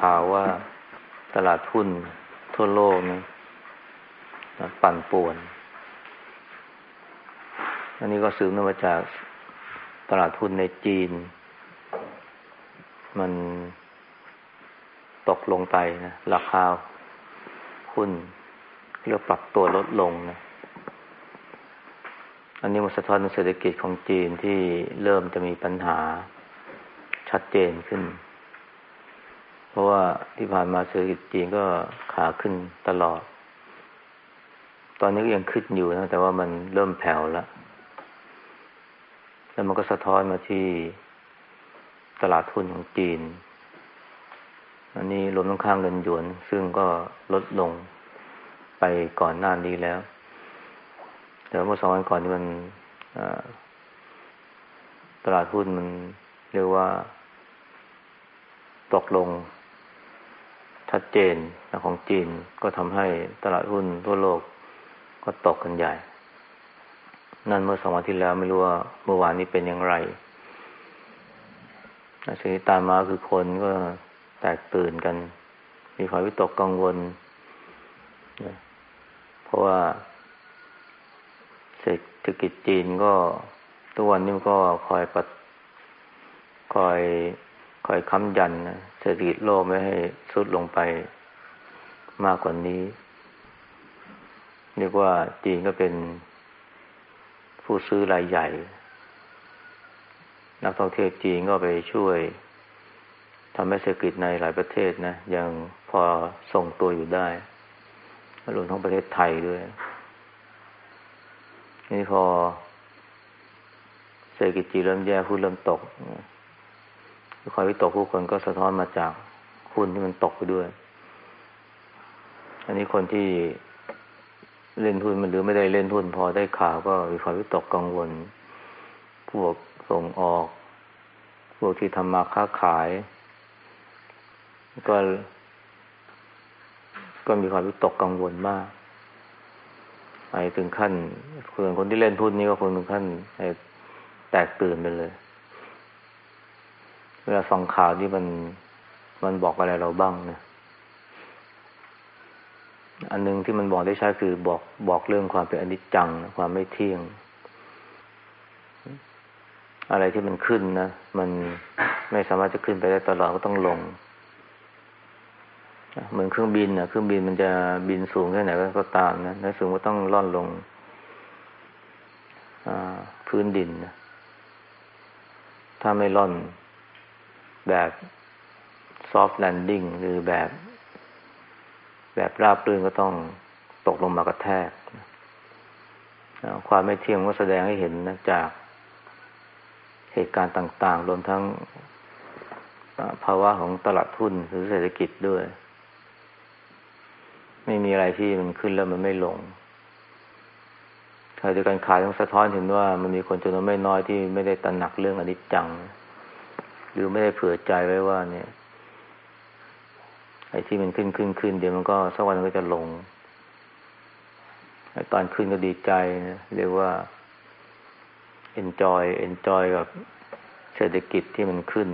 ข่าวว่าตลาดหุ้นทั่วโลกนะปั่นป่วน อันนี้ก็สืบเนื่องมาจากตลาดหุ้นในจีน มันตกลงไปนะ ราคาหุ้นเรียกปรับตัวลดลงนะ อันนี้มันสะท้อนเศรษฐกิจของจีนที่เริ่มจะมีปัญหาชัดเจนขึ้น เพราะว่าที่ผ่านมาเศรษฐกิจจีนก็ขาขึ้นตลอด ตอนนี้ก็ยังขึ้นอยู่นะ แต่ว่ามันเริ่มแผ่วแล้วแล้วมันก็สะท้อนมาที่ตลาดทุนของจีน อันนี้รวมทั้งข้างเงินหยวน ซึ่งก็ลดลงไปก่อนหน้านี้แล้ว แต่เมื่อสองวันก่อนนี่มันตลาดหุ้นมันเรียกว่า ตกลง ชัดเจนของจีนก็ทำให้ตลาดหุ้นทั่วโลกก็ตกกันใหญ่ นั่นเมื่อสองวันที่แล้วไม่รู้ว่าเมื่อวานนี้เป็นอย่างไรสิ่งที่ตามมาคือคนก็แตกตื่นกัน มีความวิตกกังวล เพราะว่าเศรษฐกิจจีนก็ทุกวันนี้ก็คอยปัดคอย คอยค้ำยันนะเศรษฐกิจโลกไม่ให้สุดลงไปมากกว่านี้เรียกว่าจีนก็เป็นผู้ซื้อรายใหญ่ นักท่องเที่ยวจีนก็ไปช่วยทำให้เศรษฐกิจในหลายประเทศนะ ยังพอส่งตัวอยู่ได้รวมทั้งประเทศไทยด้วย นี่พอเศรษฐกิจจีนเริ่มแย่พูดเริ่มตก ความวิตกผู้คนก็สะท้อนมาจากหุ้นที่มันตกไปด้วย อันนี้คนที่เล่นหุ้นมันหรือไม่ได้เล่นหุ้นพอได้ข่าวก็มีความวิตกกังวล พวกส่งออก พวกที่ทำมาค้าขาย ก็ ก็มีความวิตกกังวลมากไปถึงขั้นคนคนที่เล่นหุ้นนี่ก็คนถึงขั้นแตกตื่นไปเลย เวลาฟังข่าวนี่มันมันบอกอะไรเราบ้างนะ อันนึงที่มันบอกได้ใช้คือบอกบอกเรื่องความเป็นอนิจจัง ความไม่เที่ยง อะไรที่มันขึ้นนะ มันไม่สามารถจะขึ้นไปได้ตลอดก็ต้องลง เหมือนเครื่องบินนะเครื่องบินมันจะบินสูงแค่ไหนก็ตามนะในสูงก็ต้องร่อนลงพื้นดินนะถ้าไม่ร่อน แบบ soft landing หรือแบบ แบบราบรื่นก็ต้องตกลงมากระแทก ความไม่เที่ยงก็แสดงให้เห็นนะจากเหตุการณ์ต่าง ๆ รวมทั้งภาวะของตลาดทุนหรือเศรษฐกิจด้วย ไม่มีอะไรที่มันขึ้นแล้วมันไม่ลงขณะเดียวกันขายต้องสะท้อนเห็นว่ามันมีคนจำนวนไม่น้อยที่ไม่ได้ตระหนักเรื่องอนิจจัง หรือไม่ได้เผื่อใจไว้ว่า เนี่ยไอ้ที่มันขึ้นขึ้นขึ้นเดี๋ยวมันก็สักวันมันก็จะลงไอ้ตอนขึ้นก็ดีใจนะเรียกว่า enjoy enjoy กับเศรษฐกิจที่มันขึ้น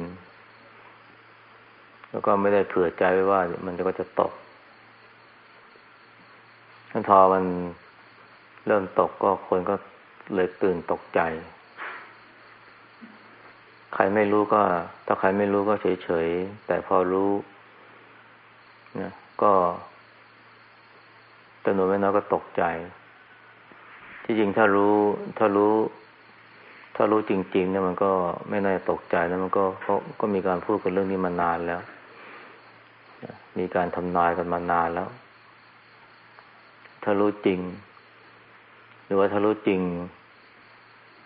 แล้วก็ไม่ได้เผื่อใจไว้ว่า มันก็จะตกถ้าทอมันเริ่มตกก็คนก็เลยตื่นตกใจ ใครไม่รู้ก็ ถ้าใครไม่รู้ก็เฉยๆ แต่พอรู้นะก็จำนวนไม่น้อยก็ตกใจ ที่จริงถ้ารู้ ถ้ารู้ ถ้ารู้จริงๆเนี่ยมันก็ไม่น่าตกใจแล้วมันก็เขาก็มีการพูดกันเรื่องนี้มานานแล้ว มีการทำนายกันมานานแล้ว ถ้ารู้จริง หรือว่าถ้ารู้จริง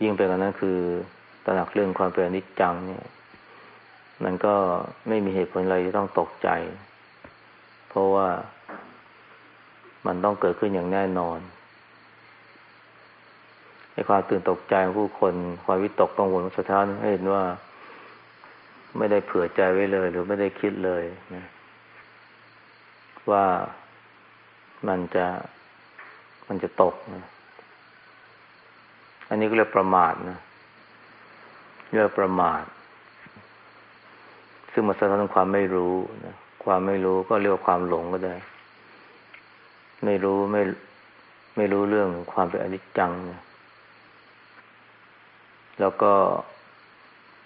ยิ่งไปกว่านั้นคือ ตระหนักเรื่องความเป็นอนิจจังเนี่ย มันก็ไม่มีเหตุผลอะไรที่ต้องตกใจ เพราะว่ามันต้องเกิดขึ้นอย่างแน่นอนในความตื่นตกใจของผู้คน ความวิตกกังวลสะท้านให้เห็นว่าไม่ได้เผื่อใจไว้เลย หรือไม่ได้คิดเลยนะว่ามันจะมันจะตกนะอันนี้ก็เรียกประมาทนะ เลือกประมาท ซึ่งมันสะท้อนความไม่รู้นะความไม่รู้ก็เรียกว่าความหลงก็ได้ ไม่รู้ไม่ไม่รู้เรื่องความเป็นอนิจจังนะแล้วก็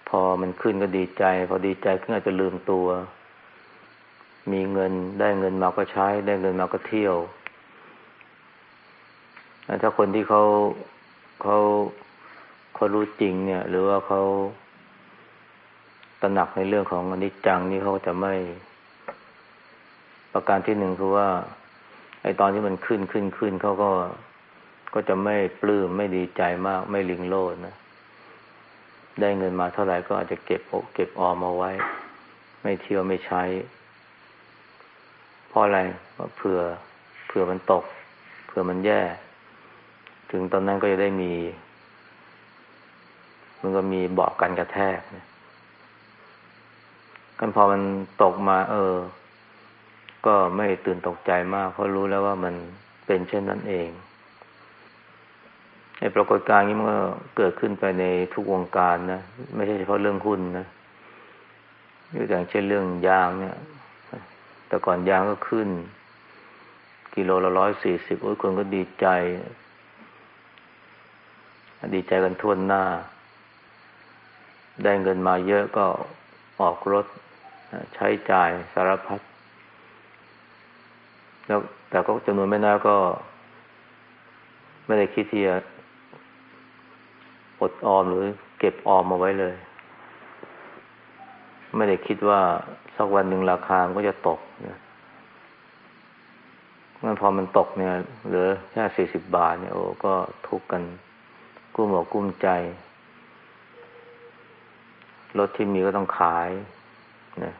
พอมันขึ้นก็ดีใจ พอดีใจขึ้นอาจจะลืมตัว มีเงินได้เงินมาก็ใช้ ได้เงินมาก็เที่ยวถ้าคนที่เขาเขา เขารู้จริงเนี่ย หรือว่าเขาตระหนักในเรื่องของอนิจจังนี่เขาจะไม่ ประการที่หนึ่งคือว่า ไอตอนที่มันขึ้นขึ้นขึ้นเขาก็ก็จะไม่ปลื้มไม่ดีใจมาก ไม่ลิงโลดนะได้เงินมาเท่าไหร่ก็อาจจะเก็บเก็บออมเอาไว้ ไม่เที่ยวไม่ใช้เพราะอะไรเผื่อเผื่อมันตก เผื่อมันแย่ ถึงตอนนั้นก็จะได้มี มันก็มีเบาะกันกระแทกนะกันพอมันตกมา เออ ก็ไม่ตื่นตกใจมาก เพราะรู้แล้วว่ามันเป็นเช่นนั้นเองไอ้ปรากฏการณ์นี้มันก็เกิดขึ้นไปในทุกวงการนะไม่ใช่เฉพาะเรื่องหุ้นนะอย่างเช่นเรื่องยางเนี่ย แต่ก่อนยางก็ขึ้น กิโลละร้อยสี่สิบโอ้ยคนก็ดีใจ ดีใจกันทั่วหน้า ได้เงินมาเยอะก็ออกรถใช้จ่ายสารพัดแล้วแต่ก็จำนวนไม่น้อยก็ ไม่ได้คิดที่จะอดออมหรือเก็บออมมาไว้เลย ไม่ได้คิดว่าสักวันหนึ่งราคามันก็จะตกนะงั้นพอมันตกเนี่ยเหลือแค่สี่สิบบาทเนี่ยโอ้ก็ทุกข์กันกุ้มอกกุ้มใจ รถที่มีก็ต้องขายนะ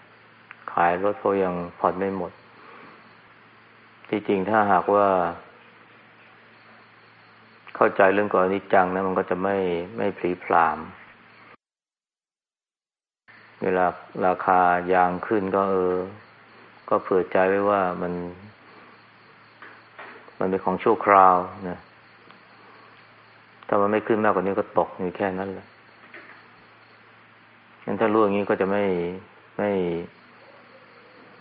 ขายรถเพราะยังผ่อนไม่หมด ที่จริงถ้าหากว่า เข้าใจเรื่องก่อนนิจังนะมันก็จะไม่ไม่พลีพราม เวลาราคายางขึ้นก็เออ ก็เผื่อใจไว้ว่ามัน มันเป็นของชั่วคราวนะถ้ามันไม่ขึ้นมากกว่านี้ก็ตกอยู่แค่นั้นแหละ งั้นถ้ารู้อย่างนี้ก็จะไม่ไม่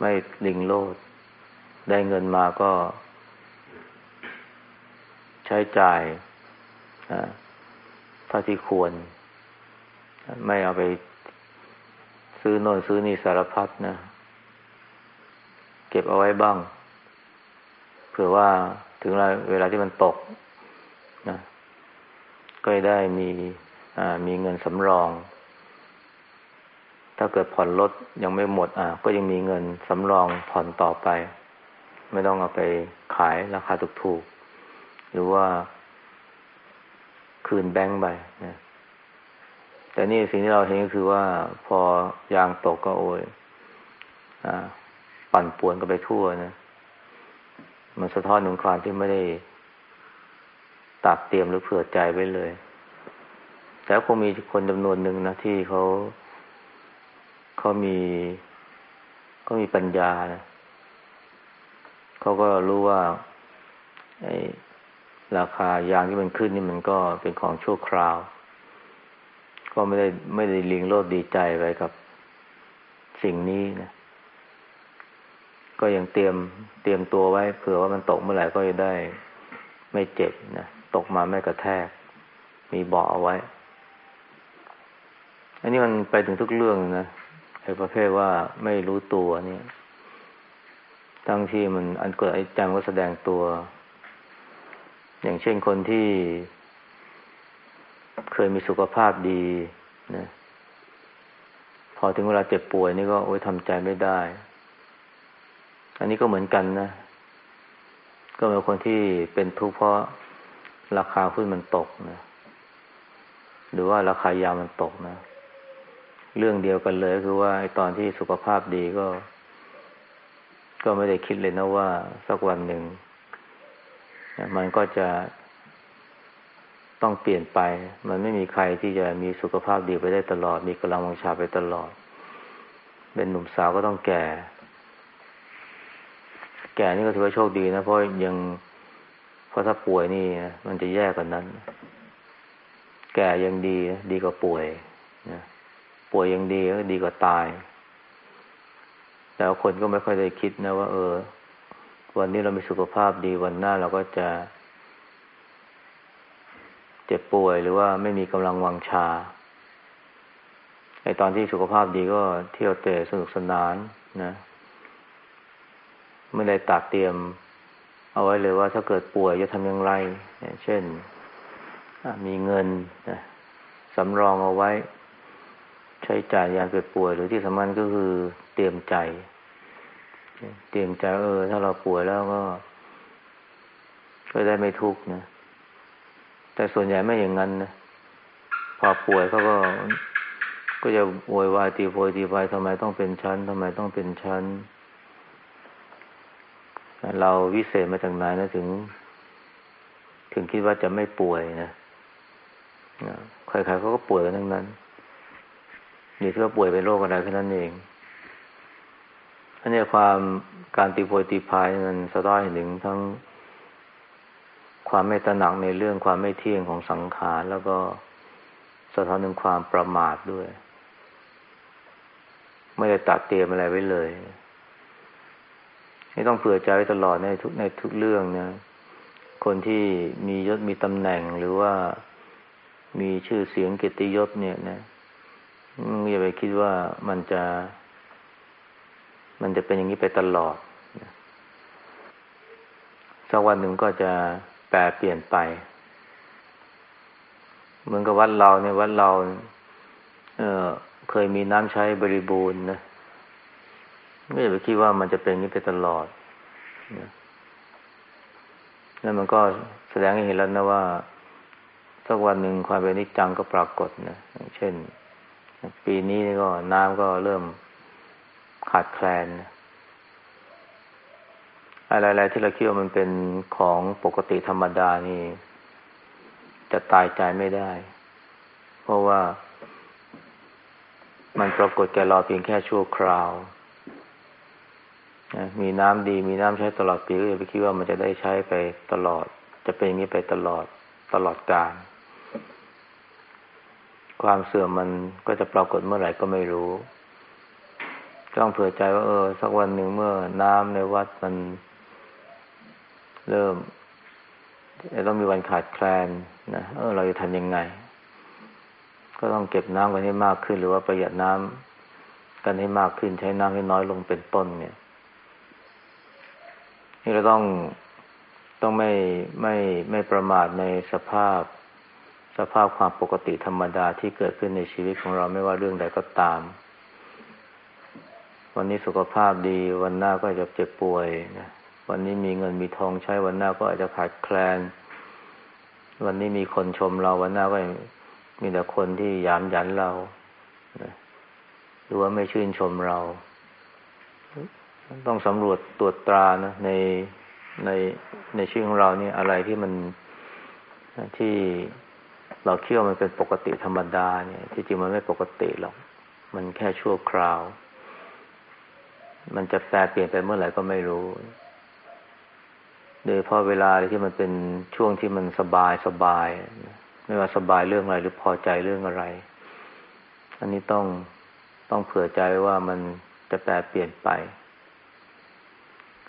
ไม่ลิงโลด ได้เงินมาก็ ใช้จ่ายเท่าที่ควร ไม่เอาไปซื้อโน่นซื้อนี่สารพัดนะ เก็บเอาไว้บ้าง เผื่อว่าถึงเวลาที่มันตกนะก็ได้มีมีเงินสำรอง ถ้าเกิดผ่อนรถยังไม่หมดอะก็ยังมีเงินสำรองผ่อนต่อไป ไม่ต้องเอาไปขายราคาถูกๆหรือว่าคืนแบงค์ไปนะแต่นี่สิ่งที่เราเห็นก็คือว่าพอยางตกก็โอยอปั่นป่วนกันไปทั่วนะมันสะท้อนถึงความที่ไม่ได้ตัดเตรียมหรือเผื่อใจไว้เลย แต่คงมีคนจำนวนหนึ่งนะที่เขา เขามีก็มีปัญญานะเขาก็รู้ว่าไอ้ราคายางที่มันขึ้นนี่มันก็เป็นของชั่วคราว ก็ไม่ได้ไม่ได้ลิงโลดดีใจไปกับสิ่งนี้นะก็ยังเตรียมเตรียมตัวไว้เผื่อว่ามันตกเมื่อไหร่ก็จะได้ไม่เจ็บนะตกมาไม่กระแทก มีเบาะเอาไว้ อันนี้มันไปถึงทุกเรื่องนะ อ้ประเภทว่าไม่รู้ตัวเนี่ยทั้งที่มันอันเกิดไอ้จังก็แสดงตัว อย่างเช่นคนที่ เคยมีสุขภาพดีนะพอถึงเวลาเจ็บป่วยนี่ก็โอ้ยทำใจไม่ได้ อันนี้ก็เหมือนกันนะ ก็เป็นคนที่เป็นทุกข์เพราะราคาหุ้นมันตกนะ หรือว่าราคายามันตกนะเเรื่องเดียวกันเลยคือว่าตอนที่สุขภาพดีก็ ก็ไม่ได้คิดเลยนะว่าสักวันหนึ่งมันก็จะต้องเปลี่ยนไป มันไม่มีใครที่จะมีสุขภาพดีไปได้ตลอด มีกำลังวังชาไปตลอด เป็นหนุ่มสาวก็ต้องแก่ แก่นี่ก็ถือว่าโชคดีนะ เพราะยังเพราะถ้าป่วยนี่ มันจะแย่กว่านั้น แก่ยังดี ดีกว่าป่วยนะ ป่วยยังดีก็ดีกว่าตายแต่คนก็ไม่ค่อยได้คิดนะว่า เออ วันนี้เรามีสุขภาพดีวันหน้าเราก็จะ เจ็บป่วยหรือว่าไม่มีกำลังวังชาไอตอนที่สุขภาพดีก็เที่ยวเตะสนุกสนานนะไม่ได้ตัดเตรียม เอาไว้เลยว่าถ้าเกิดป่วยจะทำอย่างไร เช่นมีเงินสำรองเอาไว้ ใช้จ่ายยาเกิดป่วยหรือที่สำคัญก็คือเตรียมใจ เตรียมใจเออ ถ้าเราป่วยแล้วก็ก็ได้ไม่ทุกข์นะ แต่ส่วนใหญ่ไม่อย่างนั้นนะพอป่วยเขาก็ ก็จะโวยวายตีโพยตีไปทำไมต้องเป็นชั้นทำไมต้องเป็นชั้น เราวิเศษมาจากไหนนะถึง ถึงคิดว่าจะไม่ป่วยนะใครๆเขาก็ป่วยกันทั้งนั้น นี่ที่ว่าป่วยเป็นโรคอะไรแค่นั้นเองอันนี้ความการตีโพยตีพายมันสะท้อนถึงทั้งความไม่ตระหนักในเรื่องความไม่เที่ยงของสังขาร แล้วก็สะท้อนถึงความประมาทด้วย ไม่ได้ตัดเตรียมอะไรไว้เลยไม่ต้องเผื่อใจไว้ตลอดในทุกในทุกเรื่องนะคนที่มียศมีตำแหน่งหรือว่ามีชื่อเสียงเกียรติยศเนี่ยนะ อย่าไปคิดว่ามันจะ มันจะเป็นอย่างนี้ไปตลอดสักวันหนึ่งก็จะแปรเปลี่ยนไป เหมือนกับวัดเราเนี่ยวัดเรา เออเคยมีน้ำใช้บริบูรณ์นะไม่อย่าไปคิดว่ามันจะเป็นอย่างนี้ไปตลอดนะแล้วมันก็แสดงให้เห็นแล้วนะว่าสักวันหนึ่งความเป็นนิจจังก็ปรากฏนะเช่น ปีนี้ก็น้ำก็เริ่มขาดแคลน อะไรๆที่เราคิดว่ามันเป็นของปกติธรรมดานี่ จะตายใจไม่ได้ เพราะว่ามันปรากฏแก่เราเพียงแค่ชั่วคราว มีน้ำดี มีน้ำใช้ตลอดปีก็อย่าไปคิดว่ามันจะได้ใช้ไปตลอด จะเป็นอย่างนี้ไปตลอดตลอดกาล ความเสื่อมมันก็จะปรากฏเมื่อไหร่ก็ไม่รู้ ต้องเผื่อใจว่า เออ สักวันหนึ่งเมื่อน้ำในวัดมัน เริ่มจะต้องมีวันขาดแคลนนะเออ เราจะทำยังไง ก็ต้องเก็บน้ำกันให้มากขึ้น หรือว่าประหยัดน้ำกันให้มากขึ้น ใช้น้ำให้น้อยลงเป็นต้นเนี่ย นี่เราต้องต้องไม่ไม่ไม่ประมาทในสภาพ สภาพความปกติธรรมดาที่เกิดขึ้นในชีวิตของเราไม่ว่าเรื่องใดก็ตาม วันนี้สุขภาพดีวันหน้าก็จะเจ็บป่วยนะวันนี้มีเงินมีทองใช้วันหน้าก็อาจจะขาดแคลน วันนี้มีคนชมเราวันหน้าก็มีแต่คนที่ยามยันเราหรือว่าไม่ชื่นชมเรา ต้องสำรวจตรวจตรานะในในในชีวิตของเรานี่อะไรที่มันที่ เราคิดว่ามันเป็นปกติธรรมดาเนี่ย ที่จริงมันไม่ปกติหรอก มันแค่ชั่วคราว มันจะแปรเปลี่ยนไปเมื่อไหร่ก็ไม่รู้ โดยพอเวลาที่มันเป็นช่วงที่มันสบายสบาย ไม่ว่าสบายเรื่องอะไรหรือพอใจเรื่องอะไร อันนี้ต้องต้องเผื่อใจว่ามันจะแปรเปลี่ยนไป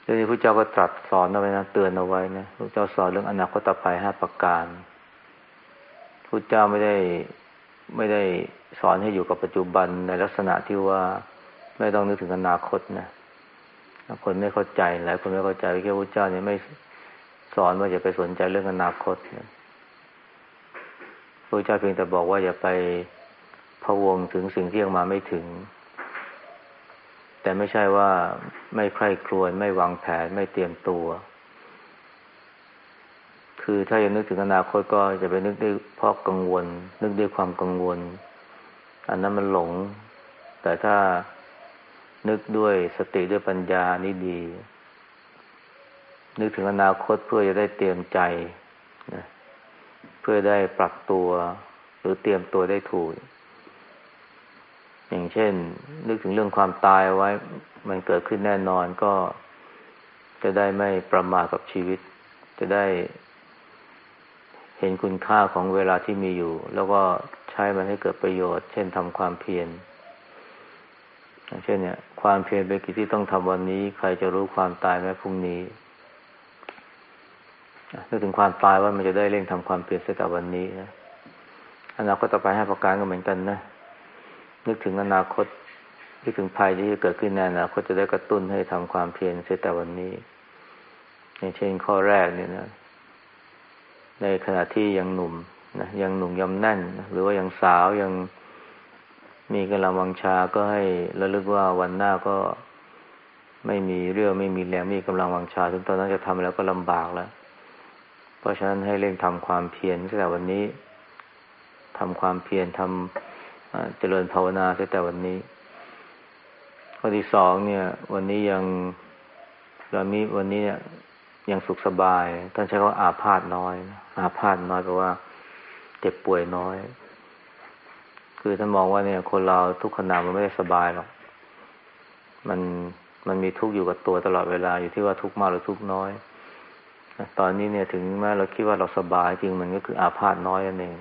เรื่องนี้พระเจ้าก็ตรัสสอนเอาไว้นะเตือนเอาไว้นะพระเจ้าสอนเรื่องอนาคตภัยห้าประการ พุทธเจ้าไม่ได้ไม่ได้สอนให้อยู่กับปัจจุบันในลักษณะที่ว่าไม่ต้องนึกถึงอนาคตนะคนไม่เข้าใจหลายคนไม่เข้าใจแค่พุทธเจ้าเนี่ยไม่สอนว่าอย่าไปสนใจเรื่องอนาคตนะพระเจ้าเพียงแต่บอกว่าอย่าไปพะวงถึงสิ่งที่ยังมาไม่ถึง แต่ไม่ใช่ว่าไม่ใคร่ครวญไม่วางแผนไม่เตรียมตัว คือถ้ายังนึกถึงอนาคตก็จะไปนึกด้วยเพราะกังวล นึกด้วยความกังวล อันนั้นมันหลง แต่ถ้านึกด้วยสติด้วยปัญญานี่ดี นึกถึงอนาคตเพื่อจะได้เตรียมใจนะเพื่อได้ปรับตัว หรือเตรียมตัวได้ถูก อย่างเช่น นึกถึงเรื่องความตายไว้ มันเกิดขึ้นแน่นอนก็จะได้ไม่ประมาทกับชีวิต จะได้ เห็นคุณค่าของเวลาที่มีอยู่ แล้วก็ใช้มันให้เกิดประโยชน์ เช่นทำความเพียรเช่นเนี่ย ความเพียรเป็นกิจที่ต้องทำวันนี้ ใครจะรู้ความตายแม้พรุ่งนี้นึกถึงความตายว่ามันจะได้เร่งทำความเพียรเสียแต่วันนี้นะอนาคตต่อไปให้ประการก็เหมือนกันนะนึกถึงอนาคตนึกถึงภัยที่จะเกิดขึ้นในอนาคตจะได้กระตุ้นให้ทำความเพียรเสียแต่วันนี้ อย่างเช่นข้อแรกเนี่ยนะ ในขณะที่ยังหนุ่มนะยังหนุ่มยำแน่นหรือว่ายังสาวยังมีกำลังวังชาก็ให้ระลึกว่าวันหน้าก็ไม่มีเรื่องไม่มีแรงมีกำลังวังชาถึงตอนนั้นจะทำแล้วก็ลำบากแล้ว เพราะฉะนั้นให้เร่งทำความเพียรตั้งแต่วันนี้ทำความเพียรทำเจริญภาวนาตั้งแต่วันนี้ ข้อที่สองเนี่ย วันนี้ยังเรามีวันนี้เนี่ย ยังสุขสบาย ท่านใช้คำว่าอาพาธน้อย อาพาธน้อยแปลว่าเจ็บป่วยน้อย คือท่านมองว่าเนี่ย คนเราทุกขณะมันไม่ได้สบายหรอก มันมันมีทุกข์อยู่กับตัวตลอดเวลาอยู่ที่ว่าทุกข์มากหรือทุกข์น้อย ตอนนี้เนี่ยถึงแม้เราคิดว่าเราสบายจริงมันก็คืออาพาธน้อยนั่นเอง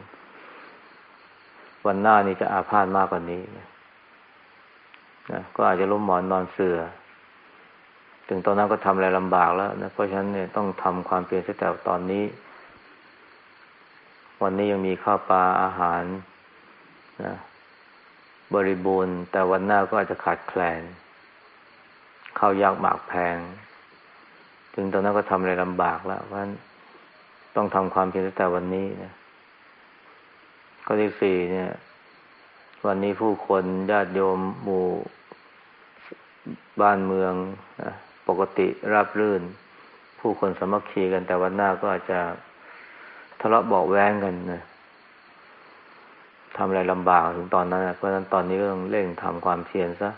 วันหน้านี่จะอาพาธมากกว่านี้นะก็อาจจะล้มหมอนนอนเสือ่อ ถึงตอนนั้นก็ทำอะไรลำบากแล้วนะเพราะฉะนั้นเนี่ยต้องทำความเปลี่ยนแต่ตอนนี้ วันนี้ยังมีข้าวปลาอาหารนะบริบูรณ์ แต่วันหน้าก็อาจจะขาดแคลนข้าวยากหมากแพง ถึงตอนนั้นก็ทำอะไรลำบากแล้วเพราะฉะนั้นต้องทำความเพียรตั้งแต่วันนี้นะข้อที่สี่เนี่ย วันนี้ผู้คนญาติโยมหมู่บ้านเมืองนะ ปกติราบรื่น ผู้คนสมัคคีกันแต่วันหน้าก็อาจจะทะเลาะเบาแวงกันนะทำอะไรลำบากถึงตอนนั้นเพราะฉะนั้นตอนนี้ก็ต้องเร่งทำความเพียรซะ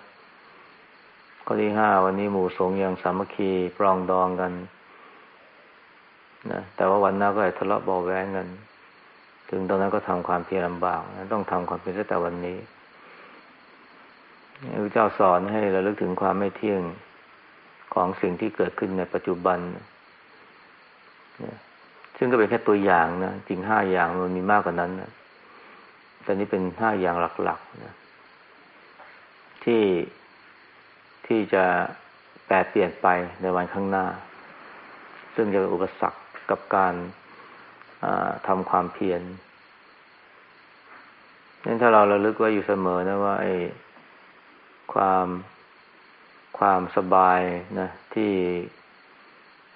ข้อที่ห้าวันนี้หมู่สงยังสามัคคีปรองดองกันนะแต่ว่าวันหน้าก็อาจทะเลาะเบาแวงกัน ถึงตอนนั้นก็ทำความเพียรลำบากนะต้องทำความเพียรตั้งแต่วันนี้พระเจ้าสอนให้เราลึกถึงความไม่เที่ยง ของสิ่งที่เกิดขึ้นในปัจจุบันซึ่งก็เป็นแค่ตัวอย่างนะจริงห้าอย่างมันมีมากกว่านั้นนะแต่นี้เป็นห้าอย่างหลักๆนะที่ที่จะแปรเปลี่ยนไปในวันข้างหน้า ซึ่งจะเป็นอุปสรรคกับการทำความเพียรนั้นถ้าเราระลึกไว้อยู่เสมอนะว่าไอ้ความ ความสบายนะที่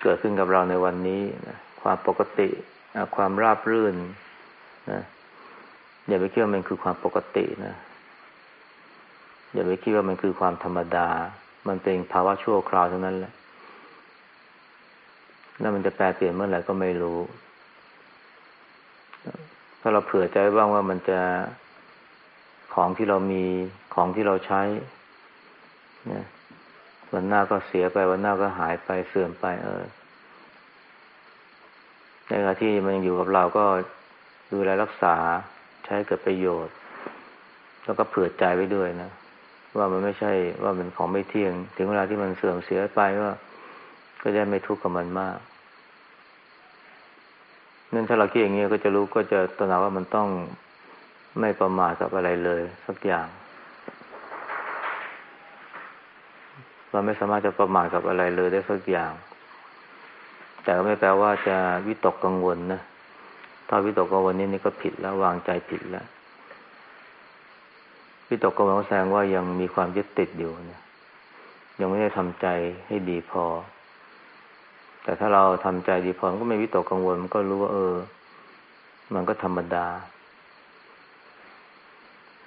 เกิดขึ้นกับเราในวันนี้นะความปกติความราบรื่นนะอย่าไปคิดว่ามันคือความปกตินะอย่าไปคิดว่ามันคือความธรรมดา มันเป็นภาวะชั่วคราวเท่านั้นแหละแล้วมันจะแปลเปลี่ยนเมื่อไหร่ก็ไม่รู้ ถ้าเราเผื่อใจบ้างว่ามันจะของที่เรามีของที่เราใช้นะ วันหน้าก็เสียไป วันหน้าก็หายไปเสื่อมไป เออในขณะที่มันยังอยู่กับเราก็ดูแลรักษาใช้เกิดประโยชน์ แล้วก็เผื่อใจไว้ด้วยนะ ว่ามันไม่ใช่ว่ามันของไม่เที่ยง ถึงเวลาที่มันเสื่อมเสียไปก็ก็จะไม่ทุกข์กับมันมากนั่นถ้าเราคิดอย่างนี้ก็จะรู้ก็จะตระหนักว่ามันต้องไม่ประมาทกับอะไรเลย สักอย่าง เราไม่สามารถจะประมาทกับอะไรเลยได้สักอย่าง แต่ก็ไม่แปลว่าจะวิตกกังวลนะถ้าวิตกกังวลนี่นี่ก็ผิดแล้ววางใจผิดแล้ววิตกกังวลแสดงว่ายังมีความยึดติดอยู่นะยังไม่ได้ทำใจให้ดีพอ แต่ถ้าเราทำใจดีพอมันก็ไม่วิตกกังวลมันก็รู้ว่า เออ มันก็ธรรมดา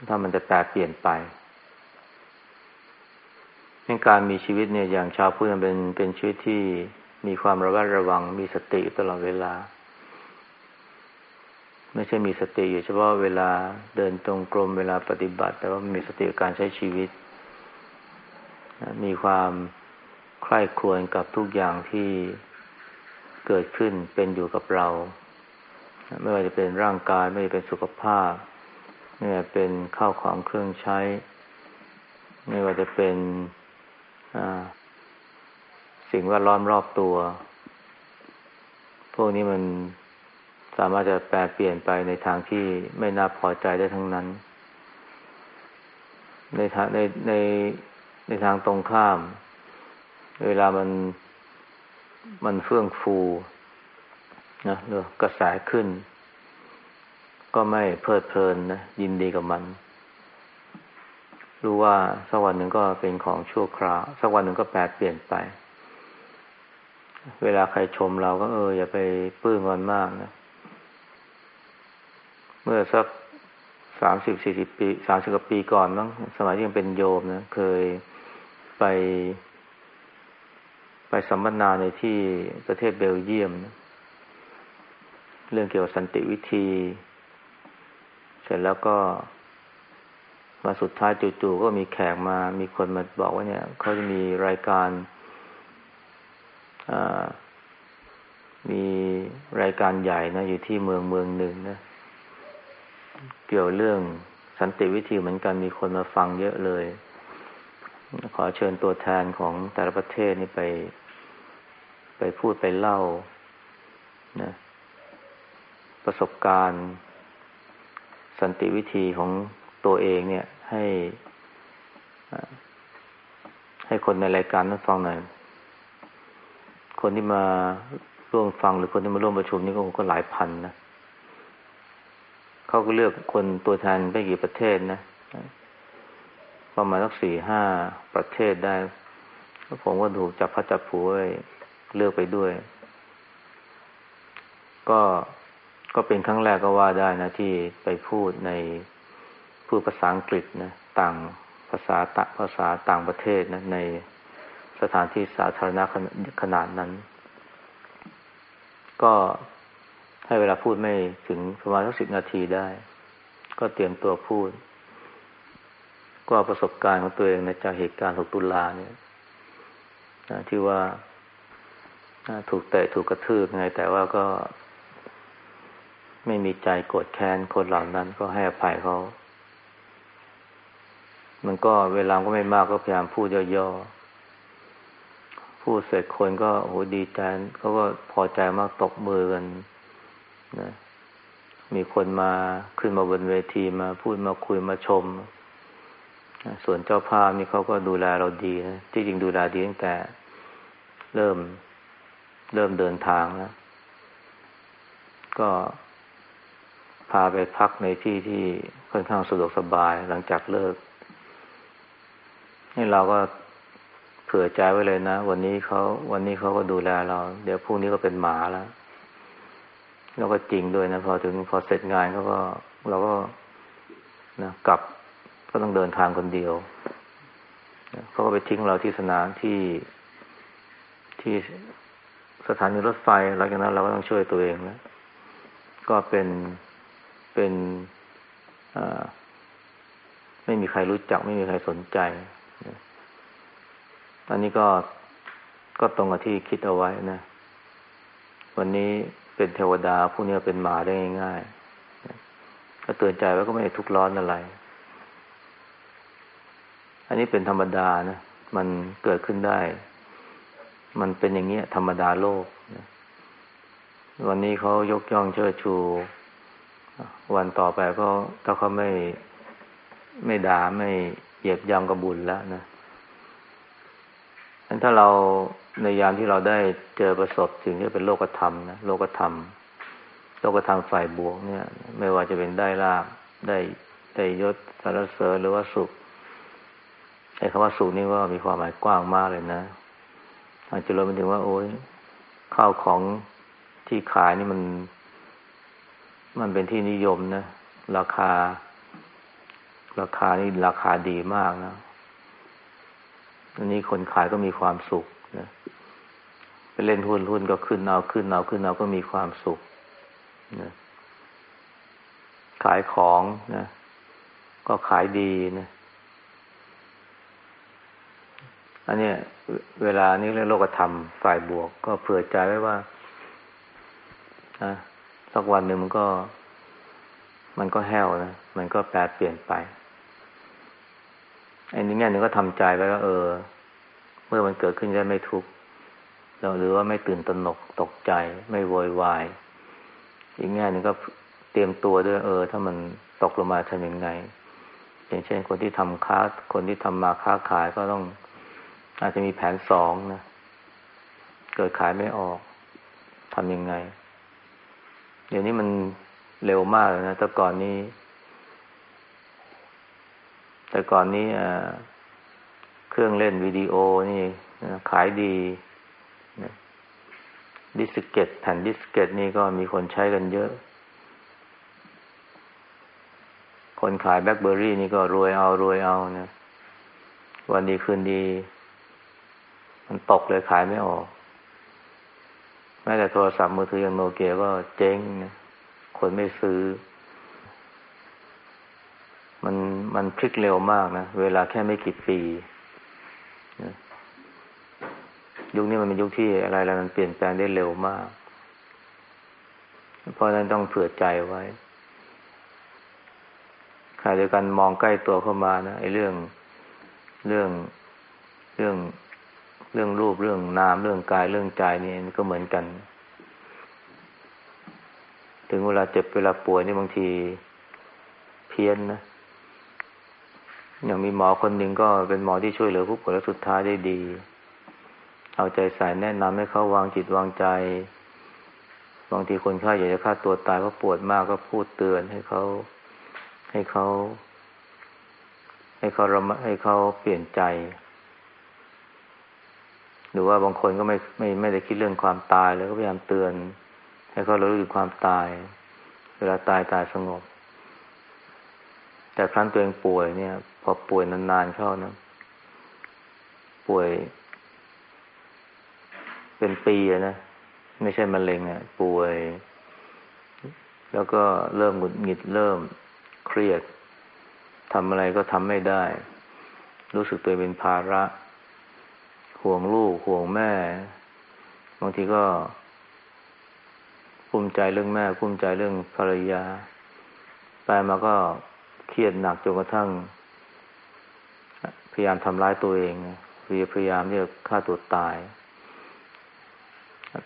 ถ้ามันจะแปรเปลี่ยนไป ในการมีชีวิตเนี่ยอย่างชาวพุทธเป็นเป็นชีวิตที่มีความระวัดระวัง มีสติตลอดเวลา ไม่ใช่มีสติอยู่เฉพาะเวลาเดินตรงกรมเวลาปฏิบัติ แต่ว่ามีสติการใช้ชีวิต มีความใคร่ครวญกับทุกอย่างที่เกิดขึ้นเป็นอยู่กับเรา ไม่ว่าจะเป็นร่างกายไม่ว่าจะเป็นสุขภาพ ไม่ว่าเป็นข้าวของเครื่องใช้ ไม่ว่าจะเป็น สิ่งแวดล้อมรอบตัว พวกนี้มันสามารถจะแปลเปลี่ยนไปในทางที่ไม่น่าพอใจได้ทั้งนั้น ในในในในทางตรงข้าม เวลามันมันเฟื่องฟูนะหรือกระแสขึ้น ก็ไม่เพลิดเพลินนะยินดีกับมัน รู้ว่าสักวันหนึ่งก็เป็นของชั่วคราวสักวันหนึ่งก็แปรเปลี่ยนไป เวลาใครชมเราก็เอออย่าไปปื้มมันมากนะ เมื่อสักสามสิบสี่สิบปีสามสิบกว่าปีก่อนมั้งสมัยที่ยังเป็นโยมนะเคยไป ไปสัมมนาในที่ประเทศเบลเยียมนะเรื่องเกี่ยวกับสันติวิธี เสร็จแล้วก็ มาสุดท้ายจู่ๆก็มีแขกมา มีคนมาบอกว่าเนี่ยเขาจะมีรายการมีรายการใหญ่นะ อยู่ที่เมืองเมืองหนึ่งนะ เกี่ยวเรื่องสันติวิธีเหมือนกันมีคนมาฟังเยอะเลย ขอเชิญตัวแทนของแต่ละประเทศนี่ไป ไปพูดไปเล่านะประสบการณ์ สันติวิธีของตัวเองเนี่ย ให้ให้คนในรายการนั้นฟังหน่อย คนที่มาร่วมฟังหรือคนที่มาร่วมประชุมนี่ก็คงก็หลายพันนะ เขาก็เลือกคนตัวแทนไปกี่ประเทศนะ ประมาณสักสี่ห้าประเทศได้ ผมก็ถูกจับพระจับผูไว้เลือกไปด้วย ก็ก็เป็นครั้งแรกก็ว่าได้นะที่ไปพูดใน พูดภาษาอังกฤษนะต่างภาษาตะภาษาต่างประเทศนะในสถานที่สาธารณะขนาดนั้น ก็ให้เวลาพูดไม่ถึงประมาณสักสิบนาทีได้ ก็เตรียมตัวพูด ก็ประสบการณ์ของตัวเองในจากเหตุการณ์6ตุลาเนี่ยที่ว่าถูกเตะถูกกระทืบไง แต่ว่าก็ไม่มีใจโกรธแค้นคนเหล่านั้นก็ให้อภัยเขา มันก็เวลาก็ไม่มากก็พยายามพูดย่อๆ พูดเสร็จคนก็โอ้ดีใจเขาก็พอใจมากตกมือกันนะมีคนมาขึ้นมาบนเวทีมาพูดมาคุยมาชม ส่วนเจ้าภาพนี่เขาก็ดูแลเราดีนะที่จริงดูแลดีตั้งแต่ เริ่มเริ่มเดินทางแล้วก็พาไปพักในที่ที่ค่อนข้างสะดวกสบายหลังจากเลิก นี่เราก็เผื่อใจไว้เลยนะ วันนี้เขาวันนี้เขาก็ดูแลเรา เดี๋ยวพรุ่งนี้ก็เป็นหมาแล้วแล้วก็จริงด้วยนะพอถึงพอเสร็จงานเขาก็เราก็นะกลับก็ต้องเดินทางคนเดียวเขาก็ไปทิ้งเราที่สนามที่ที่สถานีรถไฟหลังจากนั้นเราก็ต้องช่วยตัวเองแล้วก็เป็นเป็นไม่มีใครรู้จัก ไม่มีใครสนใจ อันนี้ก็ก็ตรงกับที่คิดเอาไว้นะ วันนี้เป็นเทวดาผู้นี้เป็นหมาได้ง่ายๆก็เตือนใจไว้ก็ไม่ได้ทุกร้อนอะไร อันนี้เป็นธรรมดานะ มันเกิดขึ้นได้ มันเป็นอย่างนี้ย ธรรมดาโลกนะวันนี้เขายกย่องเชิดชู วันต่อไปก็ถ้าเขาไม่ไม่ด่าไม่เหยียบย่ำกระบุญแล้วนะ อันถ้าเราในยามที่เราได้เจอประสบสิ่งที่เป็นโลกธรรมนะโลกธรรม โลกธรรมฝ่ายบวกเนี่ย ไม่ว่าจะเป็นได้ลาบได้ได้ยศสารเสริญหรือว่าสุขไอ้คำว่าสุขนี่ก็มีความหมายกว้างมากเลยนะอาจจะรวมไปถึงว่า โอ้ยข้าวของที่ขายนี่มัน มันเป็นที่นิยมนะราคา ราคานี่ราคาดีมากนะ อันนี้คนขายก็มีความสุขนะไปเล่นหุ้นหุ้นก็ขึ้นเอาขึ้นเอาขึ้นเอาก็มีความสุขนะขายของนะ ก็ขายดีนะอันนี้เวลานี้เรื่องโลกธรรมฝ่ายบวก ก็เผื่อใจไว้ว่าสักวันหนึ่งมันก็ มันก็แห้วนะ มันก็แปรเปลี่ยนไป อ้นี้แง่หนึ่งก็ทำใจไว้ว่าเออ เมื่อมันเกิดขึ้นจะไม่ทุกข์เราหรือว่าไม่ตื่นตระหนกตกใจ ไม่โวยวายอีกแง่หนึ่งก็เตรียมตัวด้วยเออ ถ้ามันตกลงมาทำยังไง อย่างเช่น คนที่ทำค้า คนที่ทำมาค้าขายก็ต้อง อาจจะมีแผนสองนะเกิดขายไม่ออกทำยังไง เดี๋ยวนี้มันเร็วมากเลยนะแต่ก่อนนี้ แต่ก่อนนี้เครื่องเล่นวิดีโอนี่ขายดี diskette แผ่น diskette นี่ก็มีคนใช้กันเยอะ คนขายแบล็คเบอร์รี่นี่ก็รวยเอารวยเอานะวันดีคืนดี มันตกเลยขายไม่ออก แม้แต่โทรศัพท์มือถืออย่างโนเกียก็เจ๊งนะคนไม่ซื้อ มันมันพลิกเร็วมากนะ เวลาแค่ไม่กี่ปีนะยุคนี้มันเป็นยุคที่อะไรอะไรมันเปลี่ยนแปลงได้เร็วมาก เพราะฉะนั้นต้องเผื่อใจไว้ขณะเดียวกันมองใกล้ตัวเข้ามานะไอ้เรื่องเรื่องเรื่องเรื่องรูปเรื่องนามเรื่องกายเรื่องใจนี่ก็เหมือนกัน ถึงเวลาเจ็บเวลาป่วยนี่บางทีเพี้ยนนะ อย่างมีหมอคนหนึ่งก็เป็นหมอที่ช่วยเหลือผู้ป่วยแล้วสุดท้ายได้ดี เอาใจใส่แนะนำให้เขาวางจิตวางใจ บางทีคนไข้อยากจะฆ่าตัวตายเพราะปวดมากก็พูดเตือนให้เขาให้เขา ให้เขาระมให้เขาเปลี่ยนใจ หรือว่าบางคนก็ไม่ไม่ไม่ได้คิดเรื่องความตายแล้วก็พยายามเตือน ให้เขารู้ถึงความตาย เวลาตายตายสงบแต่ครั้นตัวเองป่วยเนี่ย อป่วยนานๆเข้านะ ป่วย เป็นปีนะ ไม่ใช่มะเร็งอะ ป่วย แล้วก็เริ่มหงุดหงิดเริ่มเครียดทำอะไรก็ทำไม่ได้ รู้สึกตัวเป็นภาระ ห่วงลูก ห่วงแม่ บางทีก็ภูมิใจเรื่องแม่ภูมิใจเรื่องภรรยา ไปมาก็เครียดหนักจนกระทั่ง ยายามทำร้ายตัวเองพยายามที่จะฆ่าตัวตาย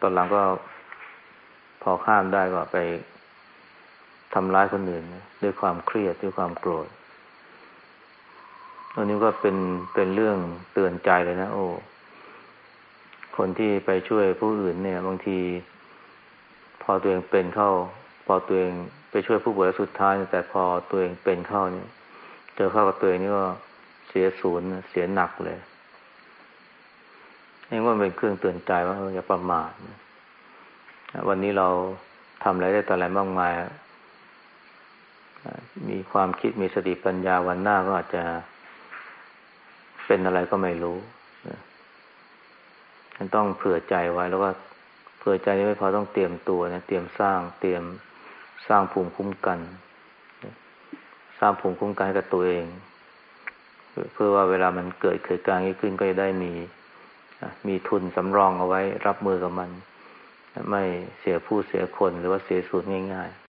ตอนหลังก็พอข้ามได้ก็ไปทำร้ายคนอื่นด้วยความเครียดด้วยความโกรธอันนี้ก็เป็นเป็นเรื่องเตือนใจเลยนะ โอ้คนที่ไปช่วยผู้อื่นเนี่ย บางที พอตัวเองเป็นเข้า พอตัวเองไปช่วยผู้ป่วยสุดท้าย แต่พอตัวเองเป็นเข้าเนี่ย เจอเข้ากับตัวเองนี่ก็ เสียศูนย์เสียหนักเลยนี่ว่าเป็นเครื่องเตือนใจว่าอย่าประมาทวันนี้เราทำอะไรได้ต่ออะไรมากมาย มีความคิดมีสติปัญญาวันหน้าก็อาจจะเป็นอะไรก็ไม่รู้มันต้องเผื่อใจไว้แล้วก็เผื่อใจนี้ไม่พอต้องเตรียมตัวนะเตรียมสร้างเตรียมสร้างภูมิคุ้มกัน สร้างภูมิคุ้มกันให้กับตัวเอง เพื่อว่าเวลามันเกิดเหตุการนี้ขึ้นก็จะได้มีมีทุนสำรองเอาไว้รับมือกับมัน ไม่เสียผู้เสียคนหรือว่าเสียสูญง่ายๆ